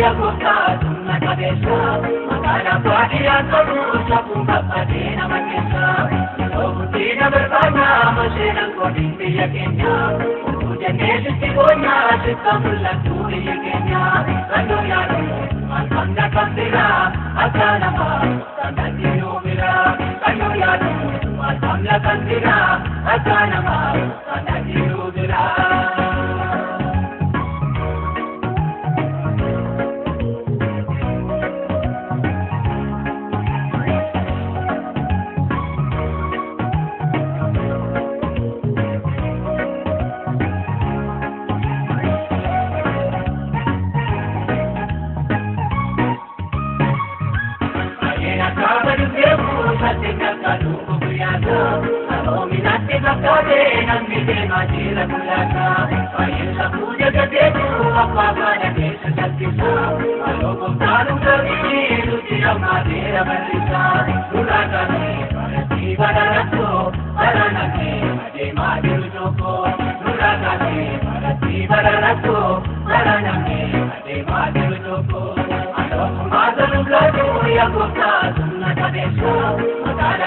yaa gooftaa humna qabeessa magaalaa baadiyyaa qabu safuun qabbatee nama keessa yeroo guddina barbaanna masheenan godhin biyya keenya utuu jennee sitti boonyaa sitta mul'attu biyya keenya kannoo yaadu malfamna kan biraa akka namaa kannatti nuu biraa kannoo yaadu malfamna kan biraa akka namaa mul'ata baay'eessa fuula gadeetu abbaa kana keessa salphisa halluu gooftaan hundaanii nuti ammateera barrisa suuraa kana baratti bararrattu baranatti adeemaa jiru tokko suuraa kana baratti bararrattu baranatti adeemaa jiru tokko Akkuma sanumlaatu yaa gooftaa sumna qabeessa magaalaa baadiyyaa qabu safuu qabbatee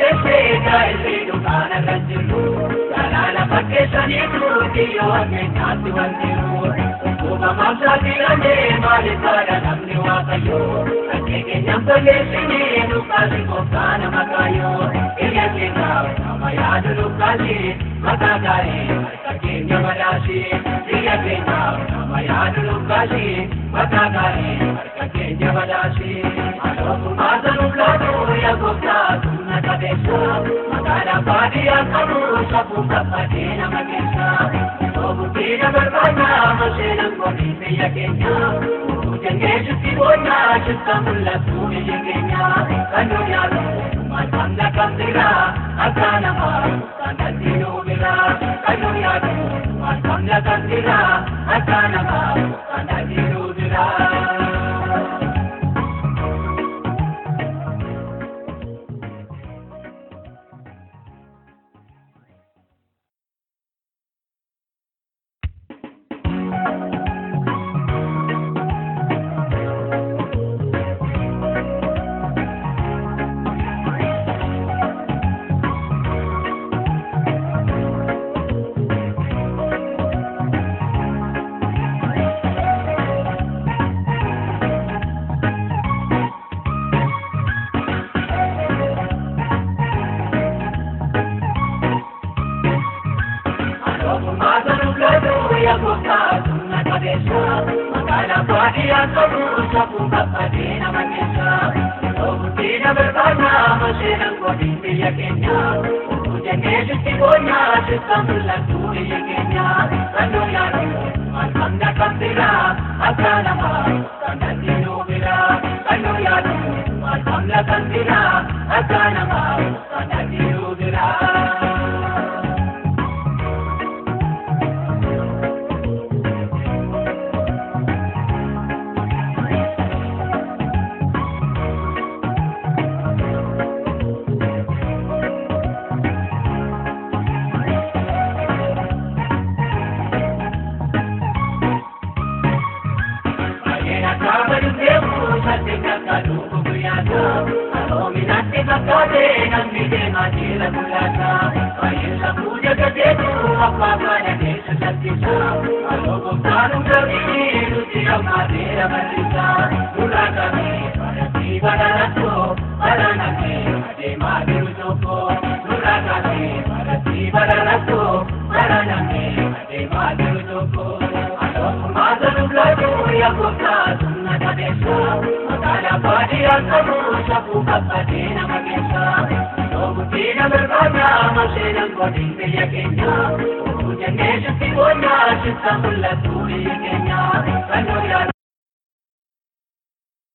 Waaqayyo murteessee gaa'ellee dukkaana kan jiru jalaala fakkeessaniitu kiyyoo addunyaatti wantiru qabeessa magaalaa baadiyyaa qabu safuu qabbatee nama keessa yoo guddina barbaanna masheenan godhin biyya keenya sitti boonnaa sitta mul'attu biyya keenya kannoo yaadu malfamna kan biraa akka namaa kannatti nuu biraa kannoo yaadu malfamna kan biraa akka namaa kannatti nuu biraa. yaa gooftaa humna qabeessa magaalaa baadiyyaa qabu safuu qabbatee nama keessa yoo guddina barbaanna masheenan godhin biyya keenya utuu jennee sitti boonnaa sitta mul'attu biyya keenya kannoo yaadu malfamna kan fakkaatee namni deemaa jira mul'ata. Baay'eessa fuudha gateetu abbaa kana keessa saffisa. Halluu gooftaan hundanii nuti ammaateera bal'isa. Nurraa qabee baratti baranattoo baranatee adeemaa jiru tokko. Nurraa qabee baratti baranattoo baranatee adeemaa jiru tokko. Halluu sanuu laatu yaa gooftaa sumna qabeessa. Magaalaa baadiyyaa qabuu safuu kabbatee nama keessa. Guddina barbaada masheenan godhin biyya keenya. Jennee sitti boonyaa sitta mul'atu biyya keenya. Kan